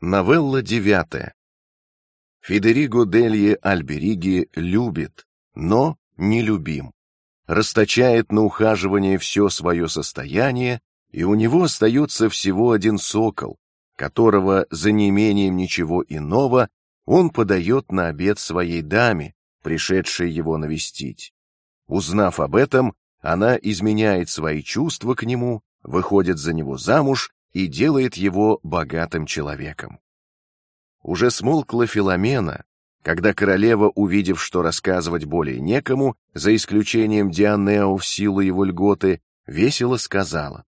Новелла девятая. Федериго Делье Альбериги любит, но не любим. Расточает на ухаживание все свое состояние, и у него остается всего один сокол, которого за неимением ничего иного он подает на обед своей даме, пришедшей его навестить. Узнав об этом, она изменяет свои чувства к нему, выходит за него замуж и делает его богатым человеком. Уже смолкла Филомена, когда королева, увидев, что рассказывать более некому, за исключением Дианео в силу его льготы, весело сказала: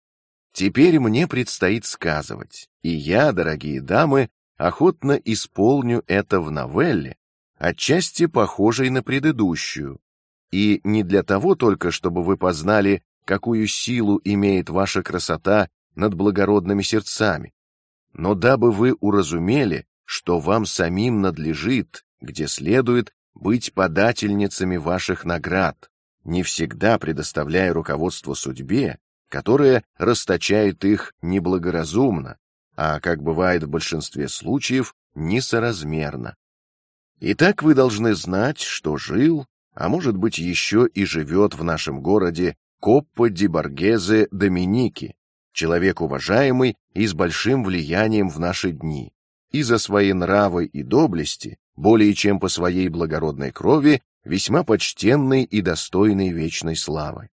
"Теперь мне предстоит сказывать, и я, дорогие дамы, охотно исполню это в новелле, отчасти похожей на предыдущую, и не для того только, чтобы вы познали, какую силу имеет ваша красота над благородными сердцами, но дабы вы уразумели, что вам самим надлежит, где следует быть подательницами ваших наград, не всегда предоставляя руководство судьбе, которая расточает их неблагоразумно, а, как бывает в большинстве случаев, несоразмерно. Итак, вы должны знать, что жил, а может быть еще и живет в нашем городе Коппа ди Боргезе Доминики, человек уважаемый и с большим влиянием в наши дни, и за свои нравы и доблести, более чем по своей благородной крови, весьма почтенный и достойный вечной славы.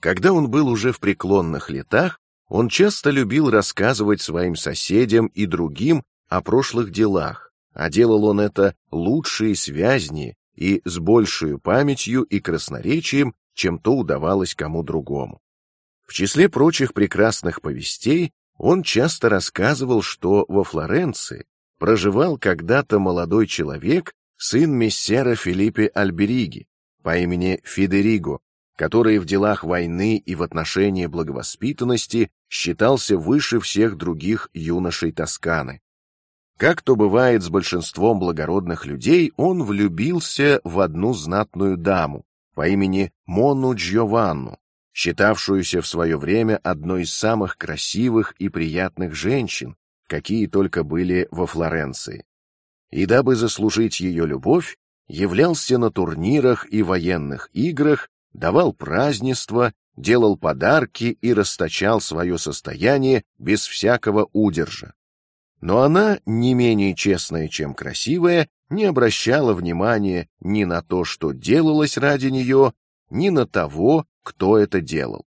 Когда он был уже в преклонных летах, он часто любил рассказывать своим соседям и другим о прошлых делах, а делал он это лучше и связнее и с большей памятью и красноречием, чем то удавалось кому другому. В числе прочих прекрасных повестей он часто рассказывал, что во Флоренции проживал когда-то молодой человек, сын мессера Филиппе Альбериги по имени Федериго, который в делах войны и в отношении благовоспитанности считался выше всех других юношей Тосканы. Как то бывает с большинством благородных людей, он влюбился в одну знатную даму по имени Мону Джованну, считавшуюся в свое время одной из самых красивых и приятных женщин, какие только были во Флоренции. И дабы заслужить ее любовь, являлся на турнирах и военных играх, давал празднества, делал подарки и расточал свое состояние без всякого удержа. Но она, не менее честная, чем красивая, не обращала внимания ни на то, что делалось ради нее, ни на того, кто это делал.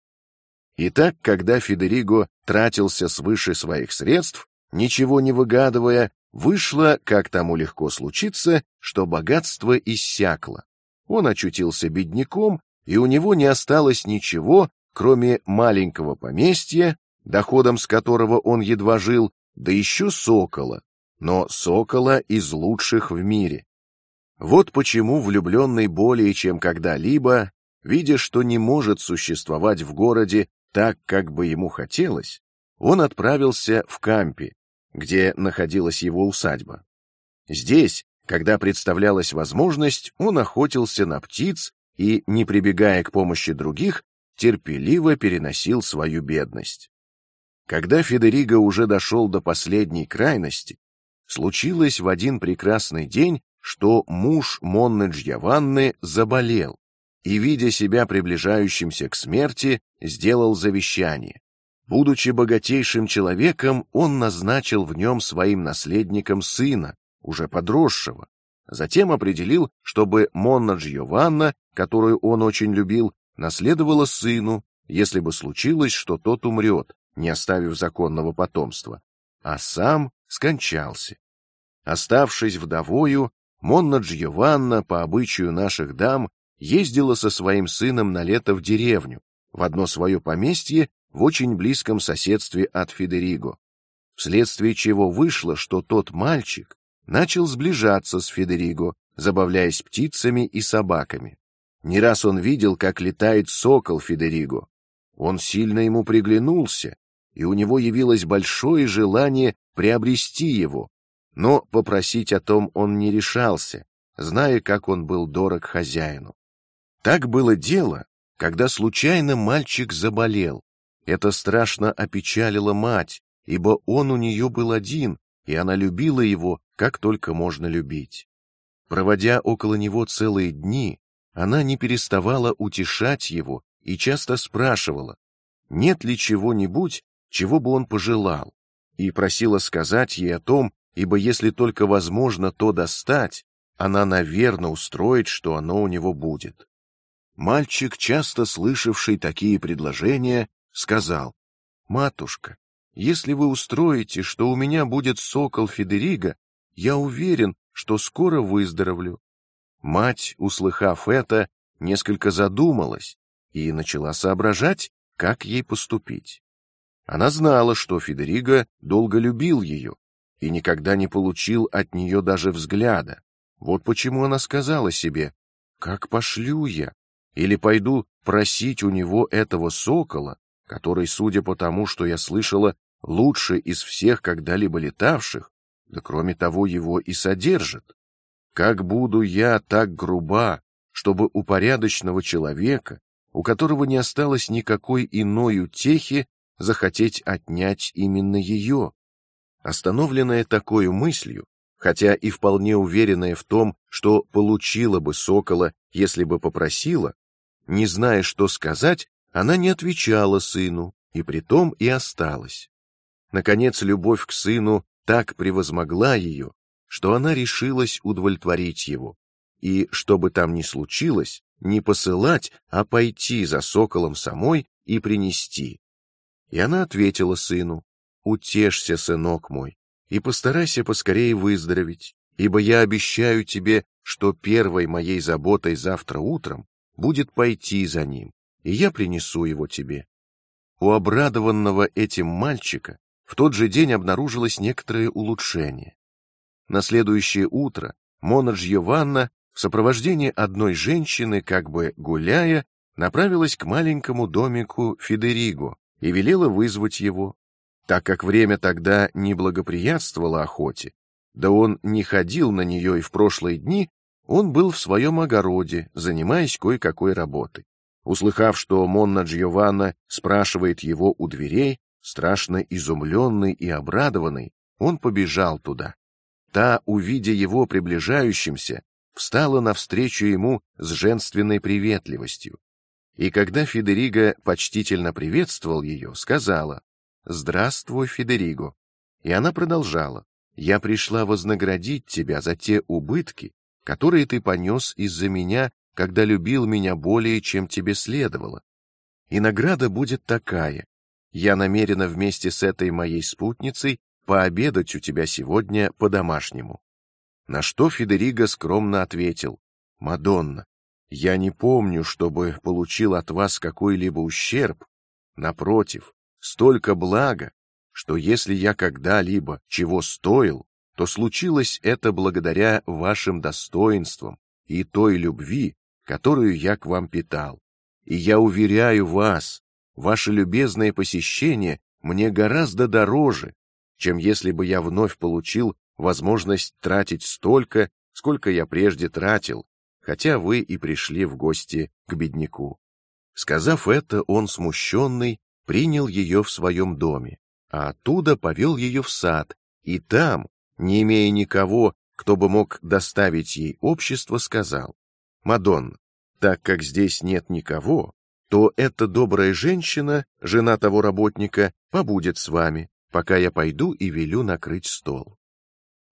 Итак, когда Федериго тратился свыше своих средств, ничего не выгадывая, вышло, как тому легко случиться, что богатство иссякло. Он очутился бедняком, и у него не осталось ничего, кроме маленького поместья, доходом с которого он едва жил, да еще сокола, но сокола из лучших в мире. Вот почему влюбленный более чем когда-либо видя, что не может существовать в городе так, как бы ему хотелось, он отправился в Кампи, где находилась его усадьба. Здесь, когда представлялась возможность, он охотился на птиц и, не прибегая к помощи других, терпеливо переносил свою бедность. Когда Федериго уже дошел до последней крайности, случилось в один прекрасный день, что муж Монны Джьяванны заболел, и, видя себя приближающимся к смерти, сделал завещание. Будучи богатейшим человеком, он назначил в нем своим наследником сына, уже подросшего. Затем определил, чтобы Монна Джованна, которую он очень любил, наследовала сыну, если бы случилось, что тот умрет, не оставив законного потомства, а сам скончался. Оставшись вдовою, Монна Джованна по обычаю наших дам ездила со своим сыном на лето в деревню, в одно свое поместье в очень близком соседстве от Федериго, вследствие чего вышло, что тот мальчик начал сближаться с Федериго, забавляясь птицами и собаками. Не раз он видел, как летает сокол Федериго. Он сильно ему приглянулся, и у него явилось большое желание приобрести его, но попросить о том он не решался, зная, как он был дорог хозяину. Так было дело, когда случайно мальчик заболел. Это страшно опечалило мать, ибо он у нее был один, и она любила его, как только можно любить. Проводя около него целые дни, она не переставала утешать его и часто спрашивала, нет ли чего-нибудь, чего бы он пожелал, и просила сказать ей о том, ибо если только возможно то достать, она наверно устроит, что оно у него будет. Мальчик, часто слышавший такие предложения, сказал: "Матушка, если вы устроите, что у меня будет сокол Федериго, я уверен, что скоро выздоровлю". Мать, услыхав это, несколько задумалась и начала соображать, как ей поступить. Она знала, что Федериго долго любил ее и никогда не получил от нее даже взгляда. Вот почему она сказала себе: "Как пошлю я? Или пойду просить у него этого сокола, который, судя по тому, что я слышала, лучше из всех когда-либо летавших, да кроме того его и содержит. Как буду я так груба, чтобы у порядочного человека, у которого не осталось никакой иной утехи, захотеть отнять именно ее. Остановленная такой мыслью, хотя и вполне уверенная в том, что получила бы сокола, если бы попросила, не зная, что сказать, она не отвечала сыну, и притом и осталась. Наконец, любовь к сыну так превозмогла ее, что она решилась удовлетворить его, и что бы там ни случилось, не посылать, а пойти за соколом самой и принести. И она ответила сыну: "Утешься, сынок мой, и постарайся поскорее выздороветь, ибо я обещаю тебе, что первой моей заботой завтра утром будет пойти за ним, и я принесу его тебе". У обрадованного этим мальчика в тот же день обнаружилось некоторое улучшение. На следующее утро Мона Джованна в сопровождении одной женщины, как бы гуляя, направилась к маленькому домику Федериго, и велела вызвать его, так как время тогда не благоприятствовало охоте, да он не ходил на нее и в прошлые дни, он был в своем огороде, занимаясь кое-какой работой. Услыхав, что Монна Джованна спрашивает его у дверей, страшно изумленный и обрадованный, он побежал туда. Та, увидя его приближающимся, встала навстречу ему с женственной приветливостью, и когда Федериго почтительно приветствовал ее, сказала: "Здравствуй, Федериго". И она продолжала: "Я пришла вознаградить тебя за те убытки, которые ты понес из-за меня, когда любил меня более, чем тебе следовало. И награда будет такая: я намерена вместе с этой моей спутницей пообедать у тебя сегодня по-домашнему". На что Федериго скромно ответил: "Мадонна, я не помню, чтобы получил от вас какой-либо ущерб. Напротив, столько блага, что если я когда-либо чего стоил, то случилось это благодаря вашим достоинствам и той любви, которую я к вам питал. И я уверяю вас, ваше любезное посещение мне гораздо дороже, чем если бы я вновь получил возможность тратить столько, сколько я прежде тратил, хотя вы и пришли в гости к бедняку. Сказав это, он смущенный принял ее в своем доме, а оттуда повел ее в сад, и там, не имея никого, кто бы мог доставить ей общество, сказал: Мадонна, так как здесь нет никого, то эта добрая женщина, жена того работника, побудет с вами, пока я пойду и велю накрыть стол.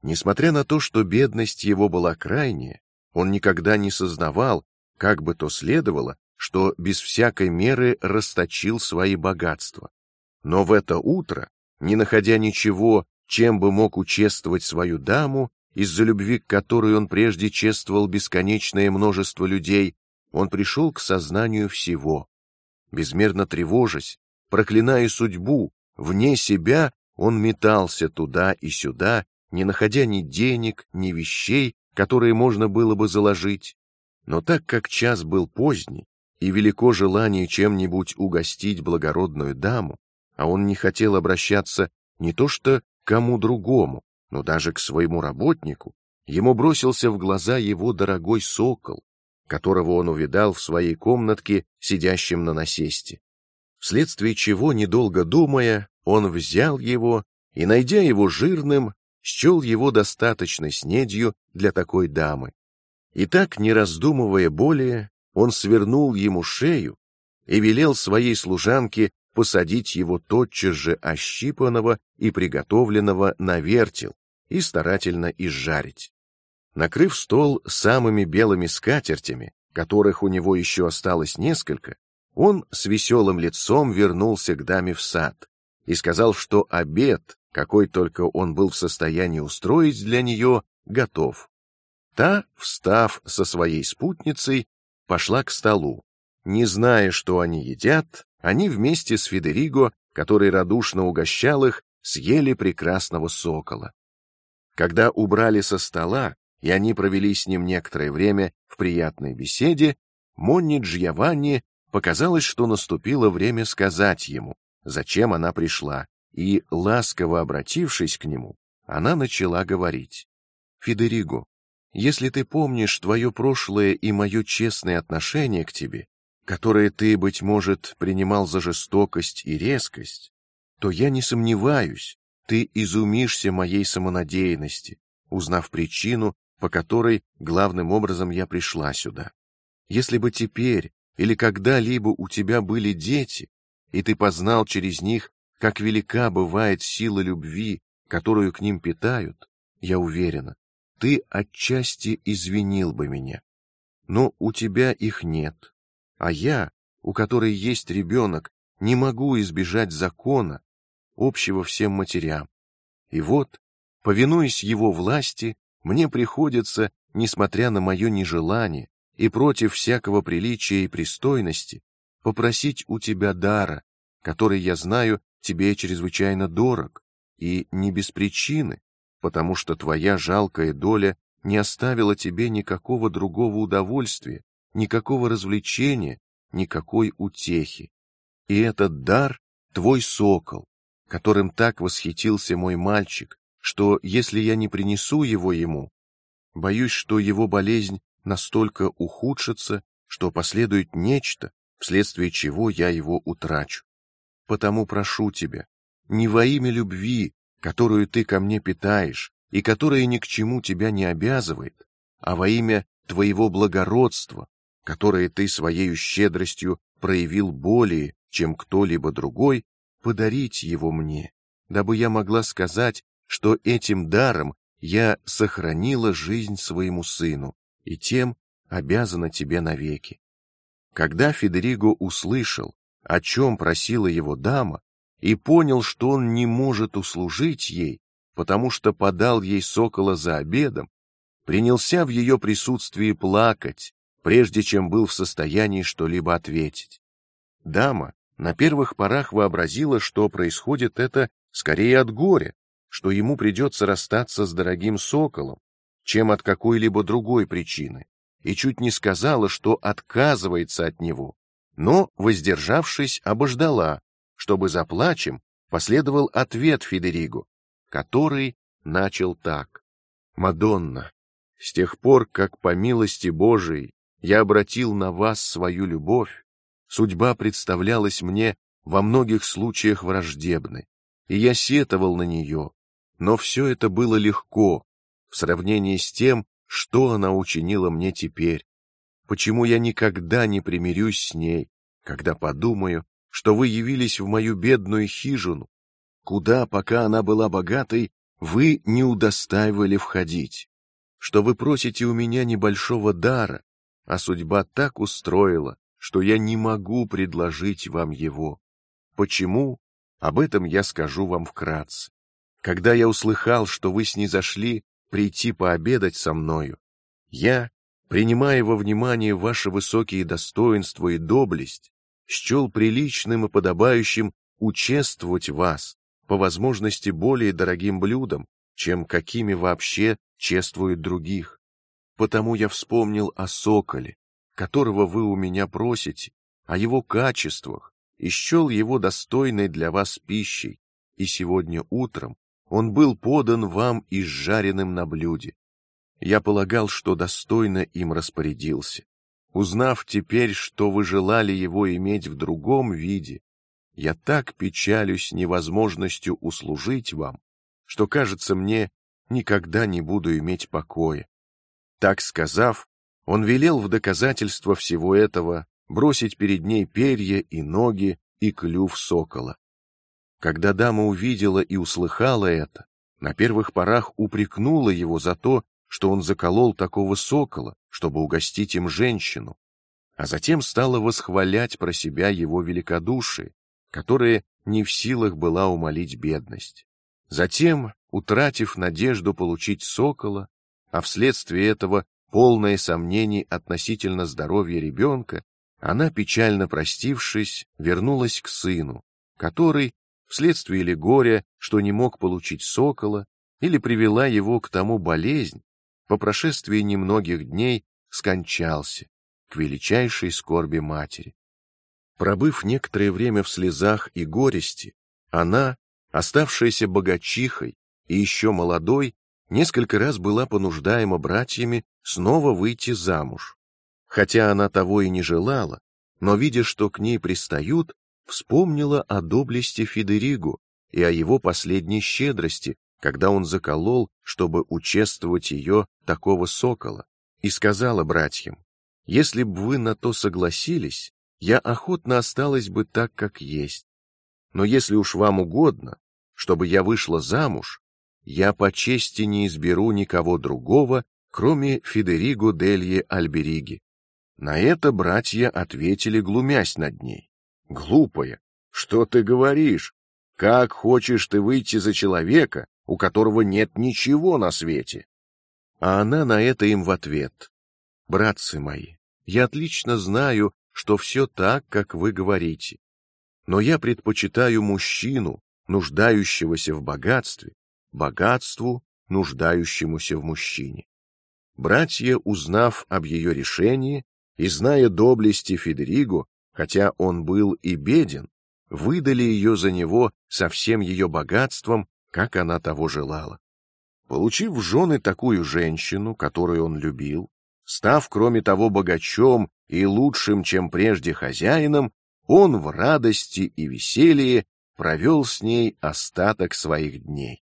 Несмотря на то, что бедность его была крайняя, он никогда не сознавал, как бы то следовало, что без всякой меры расточил свои богатства. Но в это утро, не находя ничего, чем бы мог учествовать свою даму, из-за любви к которой он прежде чествовал бесконечное множество людей, он пришел к сознанию всего. Безмерно тревожась, проклиная судьбу, вне себя он метался туда и сюда, не находя ни денег, ни вещей, которые можно было бы заложить. Но так как час был поздний и велико желание чем-нибудь угостить благородную даму, а он не хотел обращаться не то что кому другому, но даже к своему работнику, ему бросился в глаза его дорогой сокол, которого он увидал в своей комнатке, сидящим на насесте. Вследствие чего, недолго думая, он взял его и, найдя его жирным, счел его достаточной снедью для такой дамы. И так, не раздумывая более, он свернул ему шею и велел своей служанке посадить его тотчас же ощипанного и приготовленного на вертел и старательно изжарить. Накрыв стол самыми белыми скатертями, которых у него еще осталось несколько, он с веселым лицом вернулся к даме в сад и сказал, что обед, какой только он был в состоянии устроить для нее, готов. Та, встав со своей спутницей, пошла к столу. Не зная, что они едят, они вместе с Федериго, который радушно угощал их, съели прекрасного сокола. Когда убрали со стола, и они провели с ним некоторое время в приятной беседе, Монни Джьяванни показалось, что наступило время сказать ему, зачем она пришла, и ласково обратившись к нему, она начала говорить: Федериго, если ты помнишь твое прошлое и мое честное отношение к тебе, которое ты быть может принимал за жестокость и резкость, то я не сомневаюсь, ты изумишься моей самонадеянности, узнав причину, по которой главным образом я пришла сюда. Если бы теперь или когда-либо у тебя были дети, и ты познал через них, как велика бывает сила любви, которую к ним питают, я уверена, ты отчасти извинил бы меня. Но у тебя их нет, а я, у которой есть ребенок, не могу избежать закона, общего всем матерям. И вот, повинуясь его власти, мне приходится, несмотря на мое нежелание и против всякого приличия и пристойности, попросить у тебя дара, который я знаю тебе чрезвычайно дорог и не без причины, потому что твоя жалкая доля не оставила тебе никакого другого удовольствия, никакого развлечения, никакой утехи. И этот дар твой сокол, которым так восхитился мой мальчик, что если я не принесу его ему, боюсь, что его болезнь настолько ухудшится, что последует нечто, вследствие чего я его утрачу. Потому прошу тебя, не во имя любви, которую ты ко мне питаешь и которая ни к чему тебя не обязывает, а во имя твоего благородства, которое ты своей щедростью проявил более, чем кто-либо другой, подарить его мне, дабы я могла сказать, что этим даром я сохранила жизнь своему сыну и тем обязана тебе навеки. Когда Федериго услышал, о чем просила его дама, и понял, что он не может услужить ей, потому что подал ей сокола за обедом, принялся в ее присутствии плакать, прежде чем был в состоянии что-либо ответить. Дама на первых порах вообразила, что происходит это скорее от горя, что ему придется расстаться с дорогим соколом, чем от какой-либо другой причины, и чуть не сказала, что отказывается от него, но, воздержавшись, обождала, чтобы за плачем последовал ответ Федериго, который начал так: Мадонна, с тех пор, как по милости Божией я обратил на вас свою любовь, судьба представлялась мне во многих случаях враждебной, и я сетовал на нее, но все это было легко в сравнении с тем, что она учинила мне теперь. Почему я никогда не примирюсь с ней, когда подумаю, что вы явились в мою бедную хижину, куда, пока она была богатой, вы не удостаивали входить, что вы просите у меня небольшого дара, а судьба так устроила, что я не могу предложить вам его. Почему? Об этом я скажу вам вкратце. Когда я услыхал, что вы снизошли прийти пообедать со мною, я, принимая во внимание ваши высокие достоинства и доблесть, счел приличным и подобающим учествовать вас по возможности более дорогим блюдом, чем какими вообще чествуют других. Потому я вспомнил о соколе, которого вы у меня просите, о его качествах и счел его достойной для вас пищей. И сегодня утром он был подан вам изжаренным на блюде. Я полагал, что достойно им распорядился. Узнав теперь, что вы желали его иметь в другом виде, я так печалюсь невозможностью услужить вам, что кажется мне никогда не буду иметь покоя. Так сказав, он велел в доказательство всего этого бросить перед ней перья и ноги и клюв сокола. Когда дама увидела и услыхала это, на первых порах упрекнула его за то, что он заколол такого сокола, чтобы угостить им женщину, а затем стала восхвалять про себя его великодушие, которое не в силах была умолить бедность. Затем, утратив надежду получить сокола, а вследствие этого полное сомнений относительно здоровья ребенка, она печально простившись вернулась к сыну, который вследствие ли горя, что не мог получить сокола, или привела его к тому болезнь, по прошествии немногих дней скончался к величайшей скорби матери. Пробыв некоторое время в слезах и горести, она, оставшаяся богачихой и еще молодой, несколько раз была понуждаема братьями снова выйти замуж, хотя она того и не желала, но видя, что к ней пристают, вспомнила о доблести Федеригу и о его последней щедрости, когда он заколол, чтобы учествовать ее такого сокола, и сказала братьям: если б вы на то согласились, я охотно осталась бы так, как есть. Но если уж вам угодно, чтобы я вышла замуж, я по чести не изберу никого другого, кроме Федериго Делье Альбериги. На это братья ответили, глумясь над ней: глупая, что ты говоришь? Как хочешь ты выйти за человека, у которого нет ничего на свете? А она на это им в ответ: братцы мои, я отлично знаю, что все так, как вы говорите, но я предпочитаю мужчину, нуждающегося в богатстве, богатству, нуждающемуся в мужчине. Братья, узнав об ее решении и зная доблести Федериго, хотя он был и беден, выдали ее за него со всем ее богатством, как она того желала. Получив в жены такую женщину, которую он любил, став, кроме того, богачом и лучшим, чем прежде хозяином, он в радости и веселье провел с ней остаток своих дней.